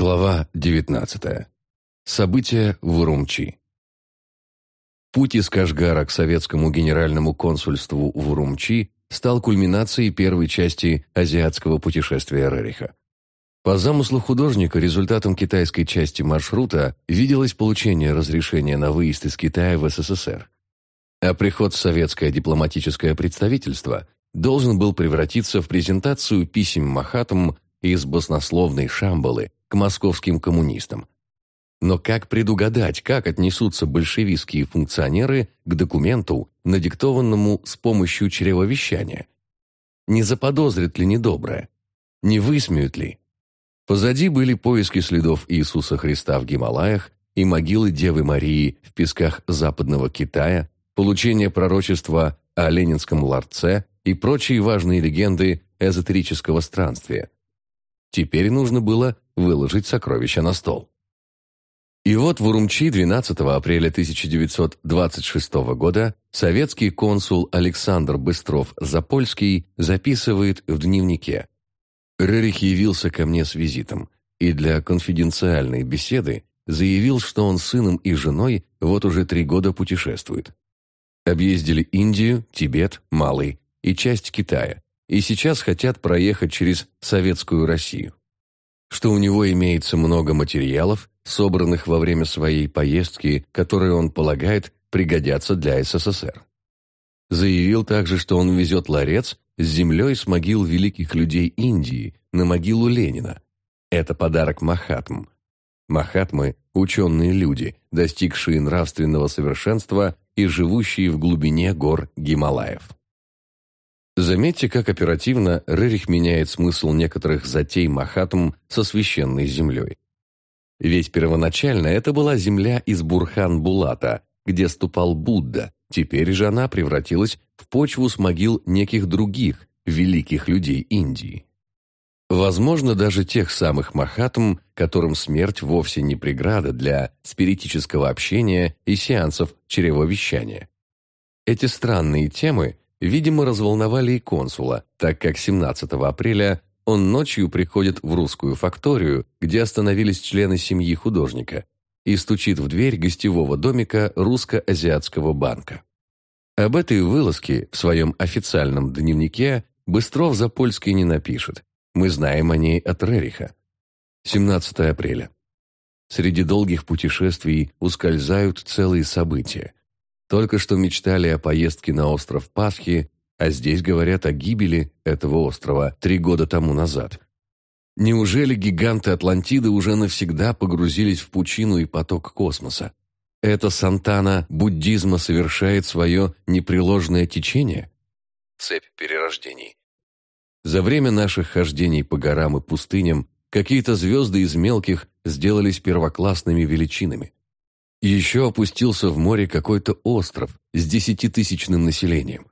Глава 19. События в Урумчи. Путь из Кашгара к советскому генеральному консульству в Урумчи стал кульминацией первой части азиатского путешествия Рериха. По замыслу художника результатом китайской части маршрута виделось получение разрешения на выезд из Китая в СССР. А приход в советское дипломатическое представительство должен был превратиться в презентацию писем Махатам из баснословной Шамбалы к московским коммунистам. Но как предугадать, как отнесутся большевистские функционеры к документу, надиктованному с помощью чревовещания? Не заподозрят ли недоброе? Не высмеют ли? Позади были поиски следов Иисуса Христа в Гималаях и могилы Девы Марии в песках западного Китая, получение пророчества о Ленинском ларце и прочие важные легенды эзотерического странствия. Теперь нужно было выложить сокровища на стол. И вот в Урумчи 12 апреля 1926 года советский консул Александр Быстров-Запольский записывает в дневнике «Рерих явился ко мне с визитом и для конфиденциальной беседы заявил, что он сыном и женой вот уже три года путешествует. Объездили Индию, Тибет, Малый и часть Китая, и сейчас хотят проехать через Советскую Россию. Что у него имеется много материалов, собранных во время своей поездки, которые он полагает пригодятся для СССР. Заявил также, что он везет ларец с землей с могил великих людей Индии на могилу Ленина. Это подарок Махатм. Махатмы – ученые люди, достигшие нравственного совершенства и живущие в глубине гор Гималаев. Заметьте, как оперативно Рерих меняет смысл некоторых затей Махатм со священной землей. Ведь первоначально это была земля из Бурхан-Булата, где ступал Будда, теперь же она превратилась в почву с могил неких других великих людей Индии. Возможно, даже тех самых Махатм, которым смерть вовсе не преграда для спиритического общения и сеансов чревовещания. Эти странные темы видимо, разволновали и консула, так как 17 апреля он ночью приходит в русскую факторию, где остановились члены семьи художника, и стучит в дверь гостевого домика русско-азиатского банка. Об этой вылазке в своем официальном дневнике Быстров Запольский не напишет. Мы знаем о ней от Рериха. 17 апреля. Среди долгих путешествий ускользают целые события. Только что мечтали о поездке на остров Пасхи, а здесь говорят о гибели этого острова три года тому назад. Неужели гиганты Атлантиды уже навсегда погрузились в пучину и поток космоса? Это Сантана буддизма совершает свое непреложное течение? Цепь перерождений. За время наших хождений по горам и пустыням какие-то звезды из мелких сделались первоклассными величинами. Еще опустился в море какой-то остров с десятитысячным населением.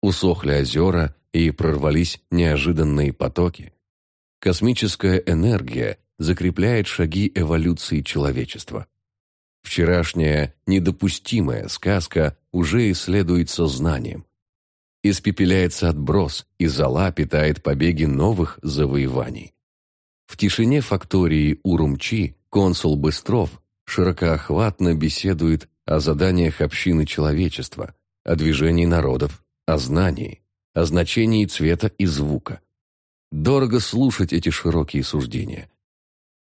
Усохли озера и прорвались неожиданные потоки. Космическая энергия закрепляет шаги эволюции человечества. Вчерашняя недопустимая сказка уже исследуется знанием. Испепеляется отброс, и зола питает побеги новых завоеваний. В тишине фактории Урумчи консул Быстров широкоохватно беседует о заданиях общины человечества, о движении народов, о знании, о значении цвета и звука. Дорого слушать эти широкие суждения.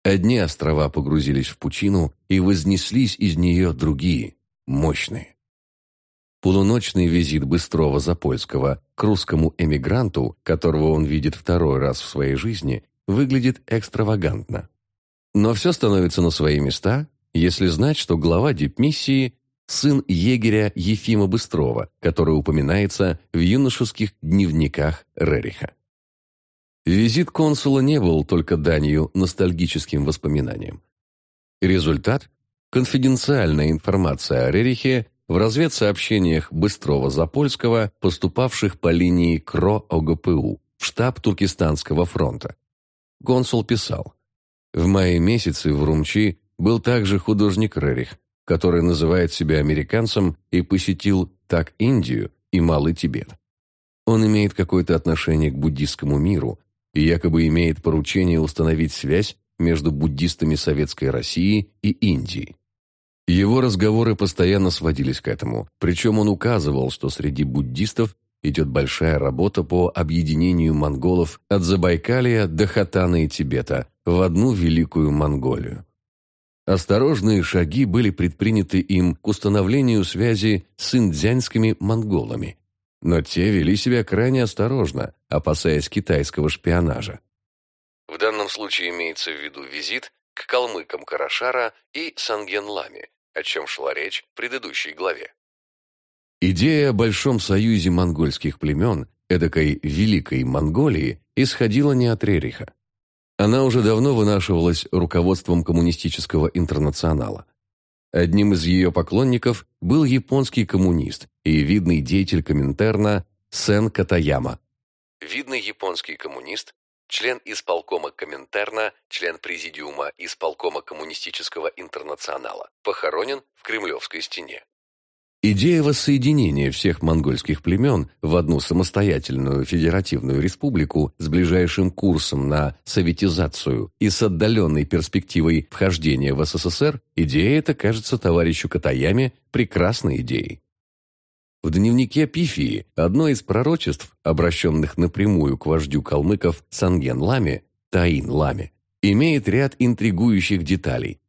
Одни острова погрузились в пучину, и вознеслись из нее другие, мощные. Полуночный визит Быстрова Запольского к русскому эмигранту, которого он видит второй раз в своей жизни, выглядит экстравагантно. Но все становится на свои места, если знать, что глава дипмиссии – сын егеря Ефима Быстрова, который упоминается в юношеских дневниках Рериха. Визит консула не был только данью ностальгическим воспоминаниям. Результат – конфиденциальная информация о Рерихе в разведсообщениях Быстрова-Запольского, поступавших по линии КРО-ОГПУ в штаб Туркестанского фронта. Консул писал, «В мае месяце в Румчи был также художник Рерих, который называет себя американцем и посетил так Индию и Малый Тибет. Он имеет какое-то отношение к буддийскому миру и якобы имеет поручение установить связь между буддистами Советской России и Индии. Его разговоры постоянно сводились к этому, причем он указывал, что среди буддистов идет большая работа по объединению монголов от Забайкалия до Хатана и Тибета в одну великую Монголию. Осторожные шаги были предприняты им к установлению связи с индзянскими монголами, но те вели себя крайне осторожно, опасаясь китайского шпионажа. В данном случае имеется в виду визит к калмыкам Карашара и Санген-Ламе, о чем шла речь в предыдущей главе. Идея о большом союзе монгольских племен, эдакой «Великой Монголии», исходила не от Рериха. Она уже давно вынашивалась руководством коммунистического интернационала. Одним из ее поклонников был японский коммунист и видный деятель Коминтерна Сен Катаяма. Видный японский коммунист, член исполкома Коминтерна, член президиума исполкома коммунистического интернационала, похоронен в Кремлевской стене. Идея воссоединения всех монгольских племен в одну самостоятельную федеративную республику с ближайшим курсом на советизацию и с отдаленной перспективой вхождения в СССР, идея эта кажется товарищу Катаяме прекрасной идеей. В дневнике Пифии одно из пророчеств, обращенных напрямую к вождю калмыков Санген-Ламе, Таин-Ламе, имеет ряд интригующих деталей.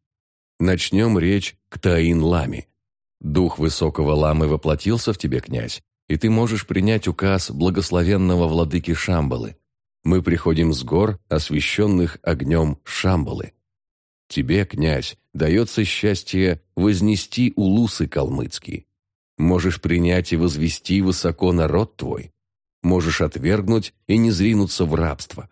Начнем речь к Таин-Ламе. Дух высокого ламы воплотился в тебе, князь, и ты можешь принять указ благословенного владыки Шамбалы. Мы приходим с гор, освященных огнем Шамбалы. Тебе, князь, дается счастье вознести улусы калмыцкие. Можешь принять и возвести высоко народ твой. Можешь отвергнуть и не зринуться в рабство.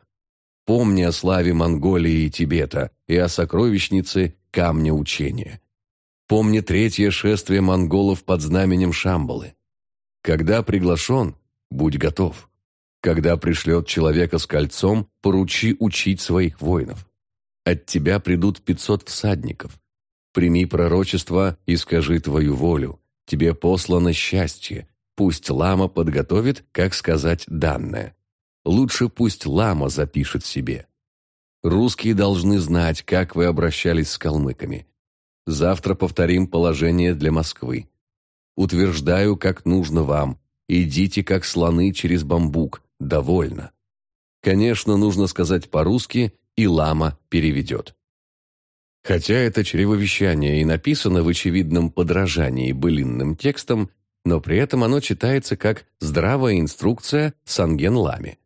Помни о славе Монголии и Тибета и о сокровищнице камня учения. Помни третье шествие монголов под знаменем Шамбалы. Когда приглашен, будь готов. Когда пришлет человека с кольцом, поручи учить своих воинов. От тебя придут пятьсот всадников. Прими пророчество и скажи твою волю. Тебе послано счастье. Пусть лама подготовит, как сказать данное. Лучше пусть лама запишет себе. Русские должны знать, как вы обращались с калмыками. Завтра повторим положение для Москвы. Утверждаю, как нужно вам. Идите, как слоны через бамбук. Довольно. Конечно, нужно сказать по-русски, и лама переведет. Хотя это чревовещание и написано в очевидном подражании былинным текстам, но при этом оно читается как здравая инструкция Санген Ламе.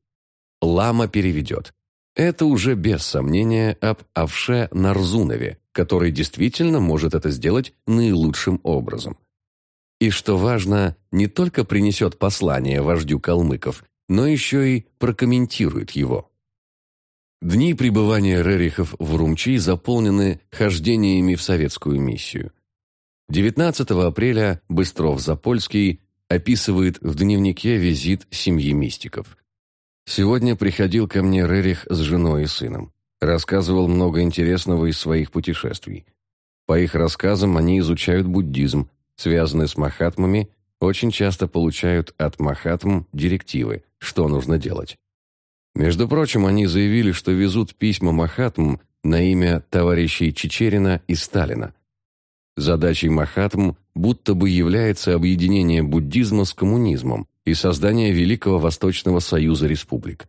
Лама переведет. Это уже без сомнения об Авше Нарзунове, который действительно может это сделать наилучшим образом. И что важно, не только принесет послание вождю калмыков, но еще и прокомментирует его. Дни пребывания Рерихов в Румчи заполнены хождениями в советскую миссию. 19 апреля Быстров-Запольский описывает в дневнике визит семьи мистиков. «Сегодня приходил ко мне Рерих с женой и сыном. Рассказывал много интересного из своих путешествий. По их рассказам они изучают буддизм, связанный с махатмами, очень часто получают от махатм директивы, что нужно делать. Между прочим, они заявили, что везут письма махатм на имя товарищей Чечерина и Сталина. Задачей махатм будто бы является объединение буддизма с коммунизмом и создание Великого Восточного Союза Республик.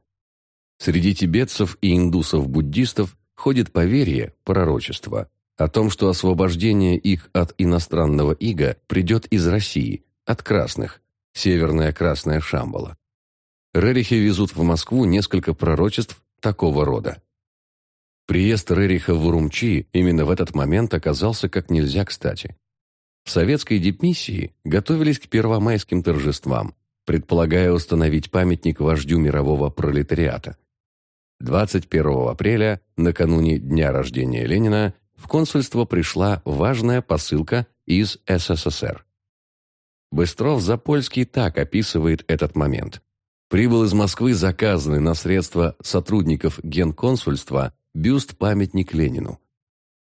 Среди тибетцев и индусов-буддистов ходит поверье, пророчество, о том, что освобождение их от иностранного ига придет из России, от красных, северная красная Шамбала. Рерихи везут в Москву несколько пророчеств такого рода. Приезд Рериха в Урумчи именно в этот момент оказался как нельзя кстати. В советской дипмиссии готовились к первомайским торжествам, предполагая установить памятник вождю мирового пролетариата – 21 апреля, накануне дня рождения Ленина, в консульство пришла важная посылка из СССР. Быстров-Запольский так описывает этот момент. Прибыл из Москвы заказанный на средства сотрудников генконсульства бюст-памятник Ленину.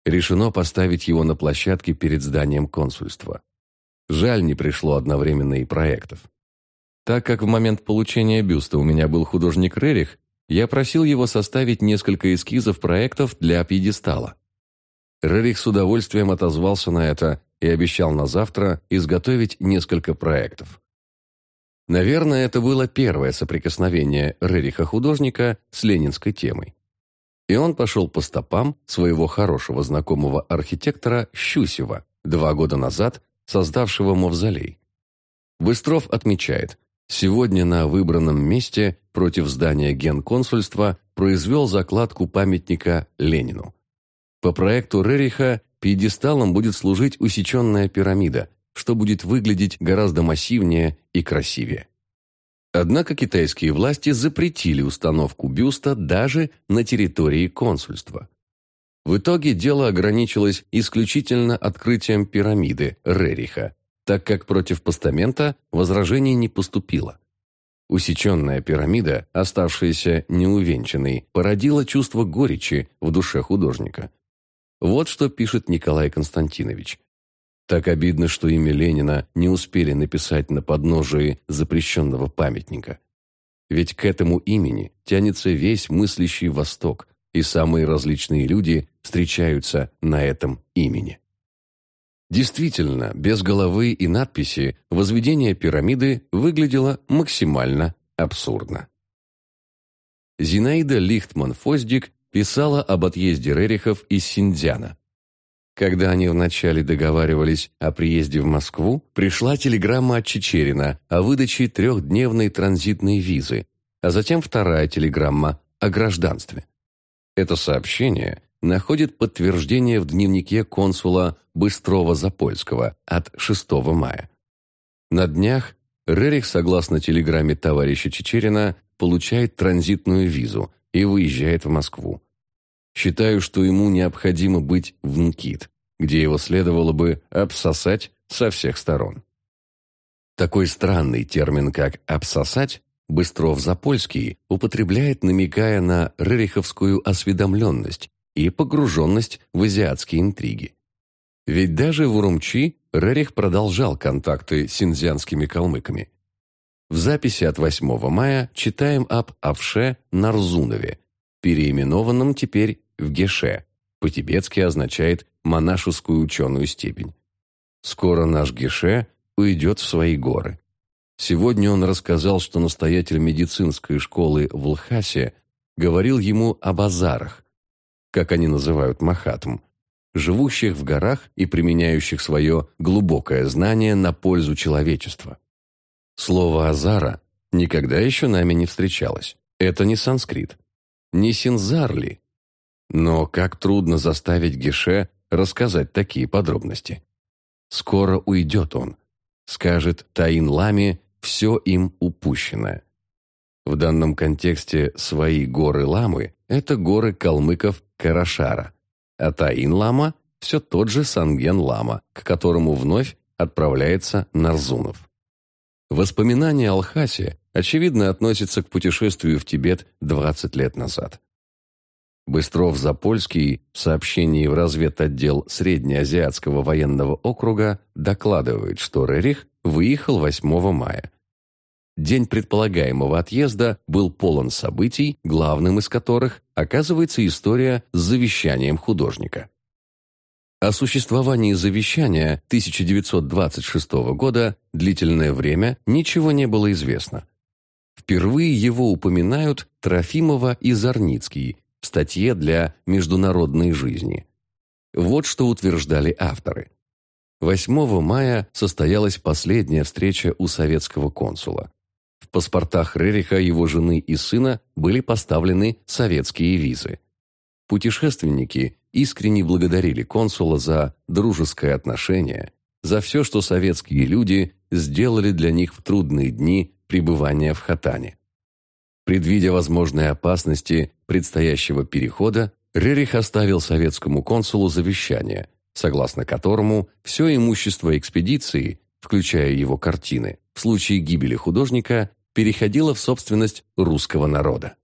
Решено поставить его на площадке перед зданием консульства. Жаль, не пришло одновременно и проектов. Так как в момент получения бюста у меня был художник Рерих, я просил его составить несколько эскизов проектов для пьедестала. Рерих с удовольствием отозвался на это и обещал на завтра изготовить несколько проектов. Наверное, это было первое соприкосновение Рериха-художника с ленинской темой. И он пошел по стопам своего хорошего знакомого архитектора Щусева, два года назад создавшего мавзолей. Быстров отмечает, сегодня на выбранном месте против здания генконсульства произвел закладку памятника Ленину. По проекту Рериха пьедесталом будет служить усеченная пирамида, что будет выглядеть гораздо массивнее и красивее. Однако китайские власти запретили установку бюста даже на территории консульства. В итоге дело ограничилось исключительно открытием пирамиды Рериха, так как против постамента возражений не поступило. Усеченная пирамида, оставшаяся неувенчанной, породила чувство горечи в душе художника. Вот что пишет Николай Константинович. Так обидно, что имя Ленина не успели написать на подножии запрещенного памятника. Ведь к этому имени тянется весь мыслящий Восток, и самые различные люди встречаются на этом имени. Действительно, без головы и надписи возведение пирамиды выглядело максимально абсурдно. Зинаида Лихтман-Фоздик писала об отъезде Рерихов из Синдзяна. Когда они вначале договаривались о приезде в Москву, пришла телеграмма от Чечерина о выдаче трехдневной транзитной визы, а затем вторая телеграмма о гражданстве. Это сообщение находит подтверждение в дневнике консула Быстрова-Запольского от 6 мая. На днях Рерих, согласно телеграмме товарища Чечерина, получает транзитную визу и выезжает в Москву. Считаю, что ему необходимо быть в НКИТ, где его следовало бы обсосать со всех сторон. Такой странный термин, как «обсосать», Быстров-Запольский употребляет, намекая на рериховскую осведомленность и погруженность в азиатские интриги. Ведь даже в Урумчи Рерих продолжал контакты с синьцзянскими калмыками. В записи от 8 мая читаем об Авше Нарзунове, переименованном теперь в Геше, по-тибетски означает монашескую ученую степень. Скоро наш Геше уйдет в свои горы. Сегодня он рассказал, что настоятель медицинской школы в Лхасе говорил ему о базарах, как они называют Махатм, живущих в горах и применяющих свое глубокое знание на пользу человечества. Слово «азара» никогда еще нами не встречалось. Это не санскрит. Не синзарли, но как трудно заставить Геше рассказать такие подробности. Скоро уйдет он. Скажет Таин Ламе все им упущено. В данном контексте свои горы Ламы – это горы калмыков Карашара, а Таин Лама – все тот же Санген Лама, к которому вновь отправляется Нарзунов. Воспоминания о очевидно, относятся к путешествию в Тибет 20 лет назад. Быстров-Запольский в сообщении в разведотдел Среднеазиатского военного округа докладывает, что Рерих выехал 8 мая. День предполагаемого отъезда был полон событий, главным из которых оказывается история с завещанием художника. О существовании завещания 1926 года длительное время ничего не было известно. Впервые его упоминают Трофимова и Зарницкий в статье для «Международной жизни». Вот что утверждали авторы. 8 мая состоялась последняя встреча у советского консула. В паспортах Рериха, его жены и сына были поставлены советские визы. Путешественники искренне благодарили консула за дружеское отношение, за все, что советские люди сделали для них в трудные дни пребывания в Хатане. Предвидя возможные опасности предстоящего перехода, Рерих оставил советскому консулу завещание, согласно которому все имущество экспедиции, включая его картины, в случае гибели художника, переходило в собственность русского народа.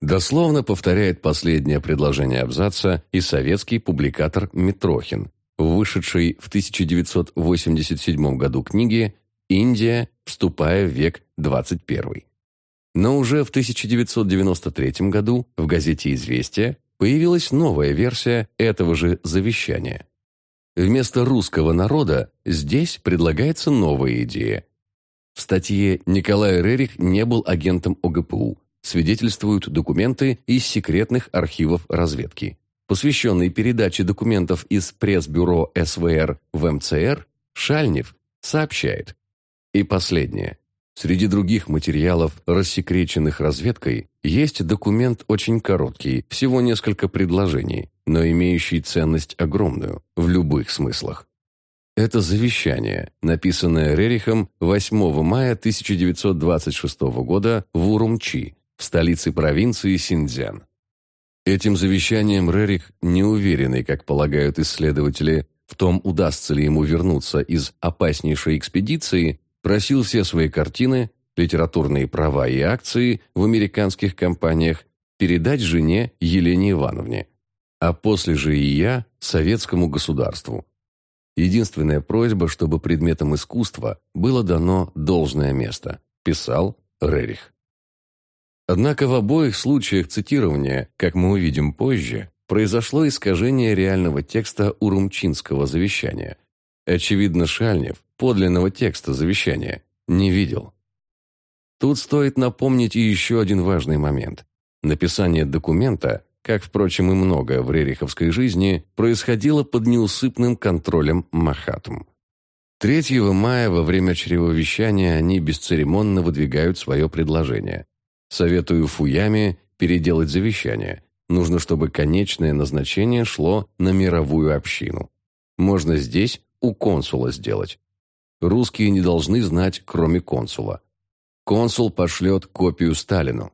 Дословно повторяет последнее предложение абзаца и советский публикатор Митрохин, вышедший в 1987 году книге «Индия, вступая в век 21». Но уже в 1993 году в газете «Известия» появилась новая версия этого же завещания. Вместо русского народа здесь предлагается новая идея. В статье Николай Рерих не был агентом ОГПУ, свидетельствуют документы из секретных архивов разведки. Посвященный передаче документов из пресс-бюро СВР в МЦР, Шальнев сообщает. И последнее. Среди других материалов, рассекреченных разведкой, есть документ очень короткий, всего несколько предложений, но имеющий ценность огромную, в любых смыслах. Это завещание, написанное Рерихом 8 мая 1926 года в Урумчи, в столице провинции Синьцзян. Этим завещанием Рерих, неуверенный, как полагают исследователи, в том, удастся ли ему вернуться из опаснейшей экспедиции, просил все свои картины, литературные права и акции в американских компаниях передать жене Елене Ивановне, а после же и я советскому государству. Единственная просьба, чтобы предметам искусства было дано должное место, писал Рерих. Однако в обоих случаях цитирования, как мы увидим позже, произошло искажение реального текста Урумчинского завещания. Очевидно, Шальнев подлинного текста завещания не видел. Тут стоит напомнить и еще один важный момент. Написание документа, как, впрочем, и многое в рериховской жизни, происходило под неусыпным контролем Махатм. 3 мая во время чревовещания они бесцеремонно выдвигают свое предложение. Советую Фуяме переделать завещание. Нужно, чтобы конечное назначение шло на мировую общину. Можно здесь у консула сделать. Русские не должны знать, кроме консула. Консул пошлет копию Сталину.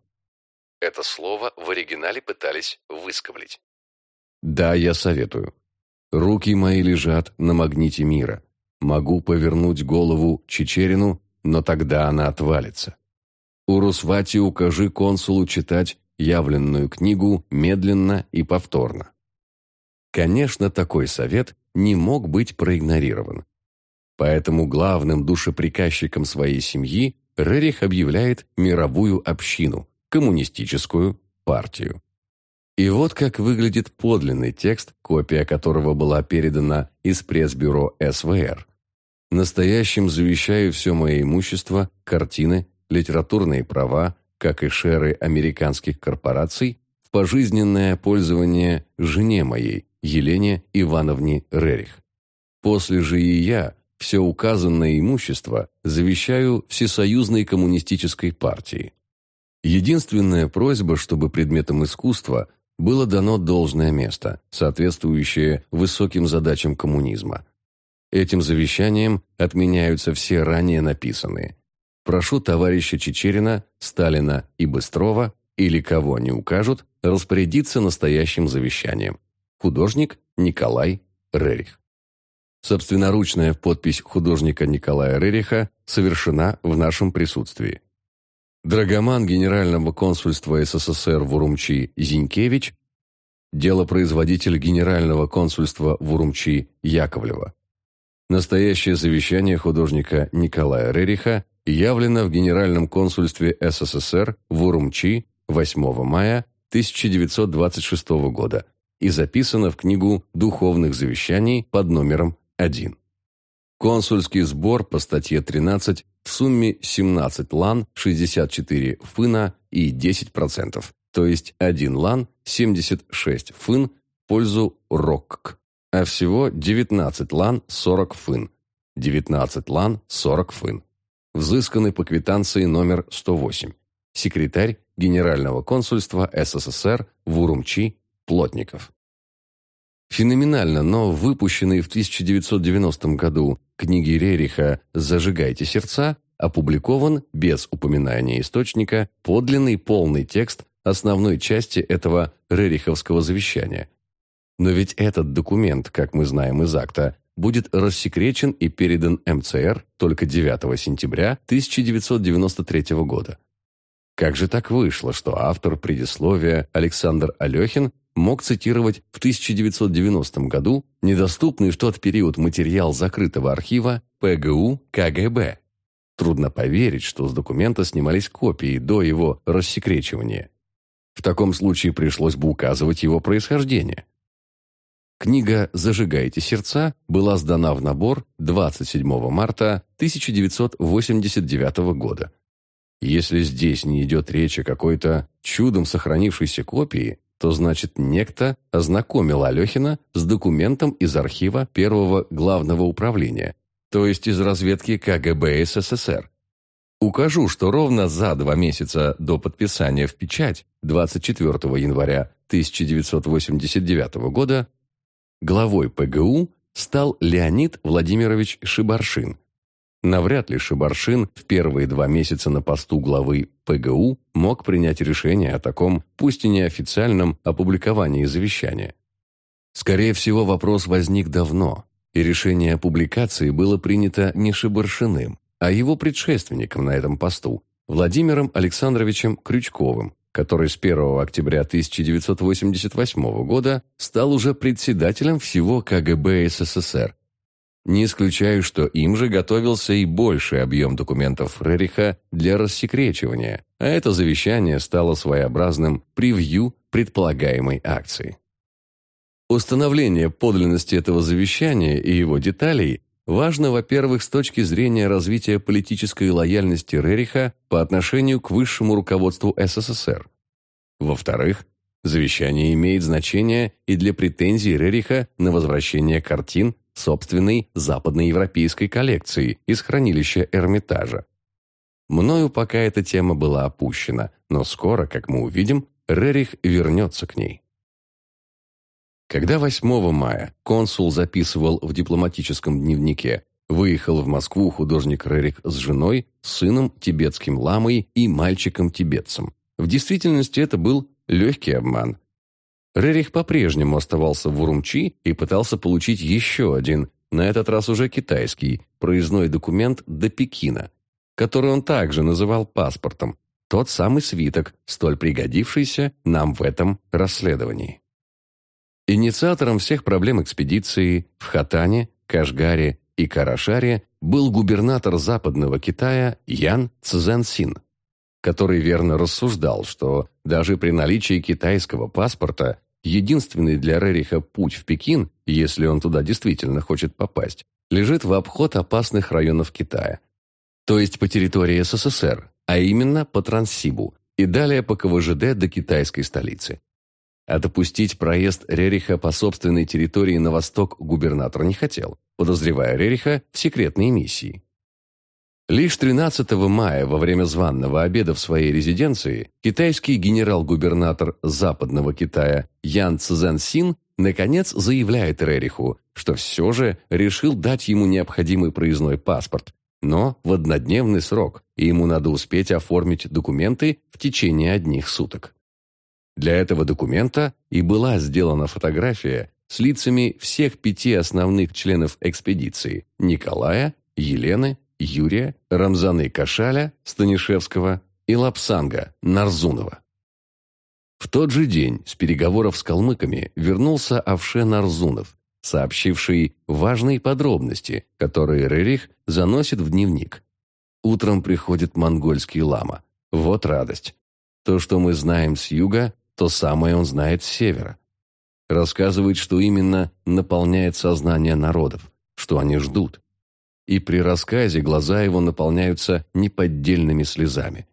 Это слово в оригинале пытались выскоблить. Да, я советую. Руки мои лежат на магните мира. Могу повернуть голову Чечерину, но тогда она отвалится. У Русвати укажи консулу читать явленную книгу медленно и повторно. Конечно, такой совет не мог быть проигнорирован. Поэтому главным душеприказчиком своей семьи Рерих объявляет мировую общину, коммунистическую партию. И вот как выглядит подлинный текст, копия которого была передана из пресс-бюро СВР. Настоящим завещаю все мое имущество, картины, литературные права, как и шеры американских корпораций, в пожизненное пользование жене моей, Елене Ивановне Рерих. После же и я все указанное имущество завещаю Всесоюзной коммунистической партии. Единственная просьба, чтобы предметом искусства было дано должное место, соответствующее высоким задачам коммунизма. Этим завещанием отменяются все ранее написанные. Прошу товарища Чечерина, Сталина и Быстрова, или кого они укажут, распорядиться настоящим завещанием. Художник Николай Рерих. Собственноручная подпись художника Николая Рериха совершена в нашем присутствии. Драгоман Генерального консульства СССР в Урумчи Зинькевич, делопроизводитель Генерального консульства в Урумчи Яковлева. Настоящее завещание художника Николая Рериха явлено в Генеральном консульстве СССР в Урумчи 8 мая 1926 года и записано в книгу «Духовных завещаний» под номером 1. Консульский сбор по статье 13 в сумме 17 лан, 64 фына и 10%, то есть 1 лан, 76 фын в пользу РОКК, а всего 19 лан, 40 фын, 19 лан, 40 фын. Взысканы по квитанции номер 108. Секретарь Генерального консульства СССР в Урумчи Плотников. Феноменально, но выпущенный в 1990 году книги Рериха «Зажигайте сердца» опубликован без упоминания источника подлинный полный текст основной части этого Рериховского завещания. Но ведь этот документ, как мы знаем из акта, будет рассекречен и передан МЦР только 9 сентября 1993 года. Как же так вышло, что автор предисловия Александр Алехин мог цитировать в 1990 году недоступный в тот период материал закрытого архива ПГУ КГБ. Трудно поверить, что с документа снимались копии до его рассекречивания. В таком случае пришлось бы указывать его происхождение. Книга «Зажигайте сердца» была сдана в набор 27 марта 1989 года. Если здесь не идет речь о какой-то чудом сохранившейся копии, то значит некто ознакомил Алехина с документом из архива первого главного управления, то есть из разведки КГБ СССР. Укажу, что ровно за два месяца до подписания в печать 24 января 1989 года главой ПГУ стал Леонид Владимирович Шибаршин. Навряд ли Шибаршин в первые два месяца на посту главы ПГУ мог принять решение о таком, пусть и неофициальном, опубликовании завещания. Скорее всего, вопрос возник давно, и решение о публикации было принято не Шибаршиным, а его предшественником на этом посту, Владимиром Александровичем Крючковым, который с 1 октября 1988 года стал уже председателем всего КГБ СССР. Не исключаю, что им же готовился и больший объем документов Рериха для рассекречивания, а это завещание стало своеобразным превью предполагаемой акции. Установление подлинности этого завещания и его деталей важно, во-первых, с точки зрения развития политической лояльности Рериха по отношению к высшему руководству СССР. Во-вторых, завещание имеет значение и для претензий Рериха на возвращение картин собственной западноевропейской коллекции из хранилища Эрмитажа. Мною пока эта тема была опущена, но скоро, как мы увидим, Рерих вернется к ней. Когда 8 мая консул записывал в дипломатическом дневнике «Выехал в Москву художник Рерих с женой, сыном, тибетским ламой и мальчиком-тибетцем». В действительности это был легкий обман. Рерих по-прежнему оставался в Урумчи и пытался получить еще один, на этот раз уже китайский, проездной документ до Пекина, который он также называл паспортом, тот самый свиток, столь пригодившийся нам в этом расследовании. Инициатором всех проблем экспедиции в Хатане, Кашгаре и Карашаре был губернатор Западного Китая Ян Цзэнсин, который верно рассуждал, что даже при наличии китайского паспорта единственный для Рериха путь в Пекин, если он туда действительно хочет попасть, лежит в обход опасных районов Китая, то есть по территории СССР, а именно по Транссибу и далее по КВЖД до китайской столицы а допустить проезд Рериха по собственной территории на восток губернатор не хотел, подозревая Рериха в секретной миссии. Лишь 13 мая во время званного обеда в своей резиденции китайский генерал-губернатор Западного Китая Ян Цзэнсин наконец заявляет Рериху, что все же решил дать ему необходимый проездной паспорт, но в однодневный срок, и ему надо успеть оформить документы в течение одних суток. Для этого документа и была сделана фотография с лицами всех пяти основных членов экспедиции – Николая, Елены, Юрия, Рамзаны Кашаля, Станишевского и Лапсанга, Нарзунова. В тот же день с переговоров с калмыками вернулся Авше Нарзунов, сообщивший важные подробности, которые Рерих заносит в дневник. Утром приходит монгольский лама. Вот радость. То, что мы знаем с юга, то самое он знает с севера. Рассказывает, что именно наполняет сознание народов, что они ждут. И при рассказе глаза его наполняются неподдельными слезами.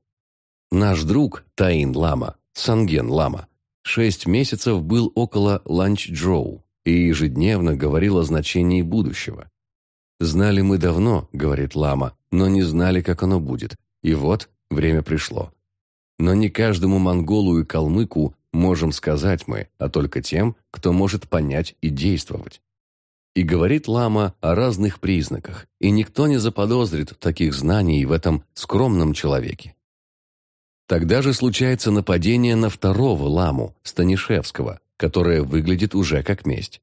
Наш друг Таин Лама, Санген Лама, шесть месяцев был около Ланчжоу и ежедневно говорил о значении будущего. «Знали мы давно», — говорит Лама, — «но не знали, как оно будет. И вот время пришло. Но не каждому монголу и калмыку можем сказать мы, а только тем, кто может понять и действовать. И говорит лама о разных признаках, и никто не заподозрит таких знаний в этом скромном человеке. Тогда же случается нападение на второго ламу, Станишевского, которое выглядит уже как месть.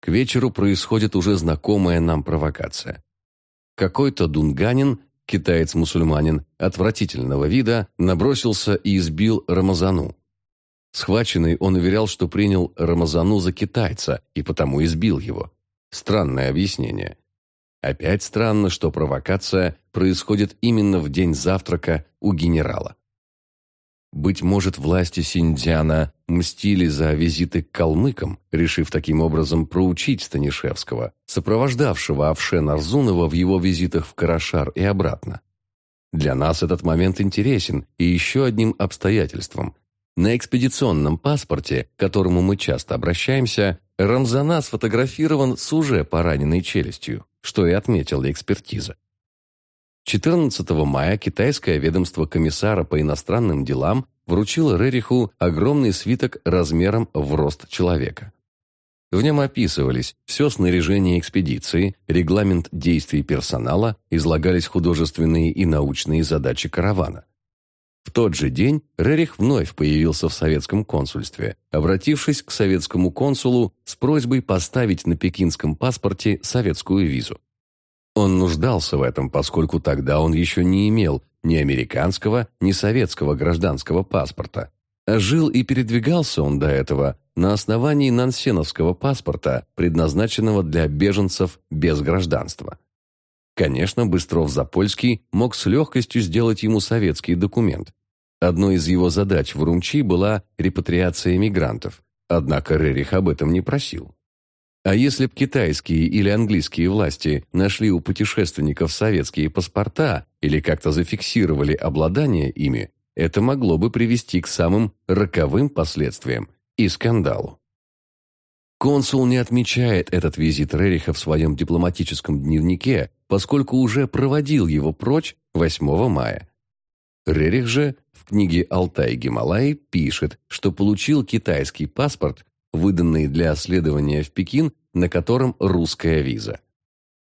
К вечеру происходит уже знакомая нам провокация. Какой-то дунганин китаец-мусульманин отвратительного вида, набросился и избил Рамазану. Схваченный он уверял, что принял Рамазану за китайца и потому избил его. Странное объяснение. Опять странно, что провокация происходит именно в день завтрака у генерала. Быть может, власти Синдзяна мстили за визиты к калмыкам, решив таким образом проучить Станишевского, сопровождавшего Авшена Арзунова в его визитах в Карашар и обратно. Для нас этот момент интересен и еще одним обстоятельством. На экспедиционном паспорте, к которому мы часто обращаемся, Рамзана сфотографирован с уже пораненной челюстью, что и отметила экспертиза. 14 мая китайское ведомство комиссара по иностранным делам вручило Рериху огромный свиток размером в рост человека. В нем описывались все снаряжение экспедиции, регламент действий персонала, излагались художественные и научные задачи каравана. В тот же день Рерих вновь появился в советском консульстве, обратившись к советскому консулу с просьбой поставить на пекинском паспорте советскую визу. Он нуждался в этом, поскольку тогда он еще не имел ни американского, ни советского гражданского паспорта. А жил и передвигался он до этого на основании нансеновского паспорта, предназначенного для беженцев без гражданства. Конечно, Быстров-Запольский мог с легкостью сделать ему советский документ. Одной из его задач в Урумчи была репатриация мигрантов, однако Рерих об этом не просил. А если б китайские или английские власти нашли у путешественников советские паспорта или как-то зафиксировали обладание ими, это могло бы привести к самым роковым последствиям и скандалу. Консул не отмечает этот визит Рериха в своем дипломатическом дневнике, поскольку уже проводил его прочь 8 мая. Рерих же в книге «Алтай-Гималай» пишет, что получил китайский паспорт, выданный для следования в Пекин, на котором русская виза.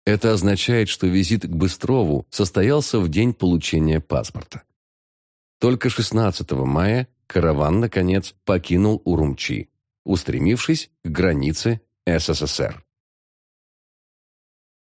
Это означает, что визит к Быстрову состоялся в день получения паспорта. Только 16 мая караван, наконец, покинул Урумчи, устремившись к границе СССР.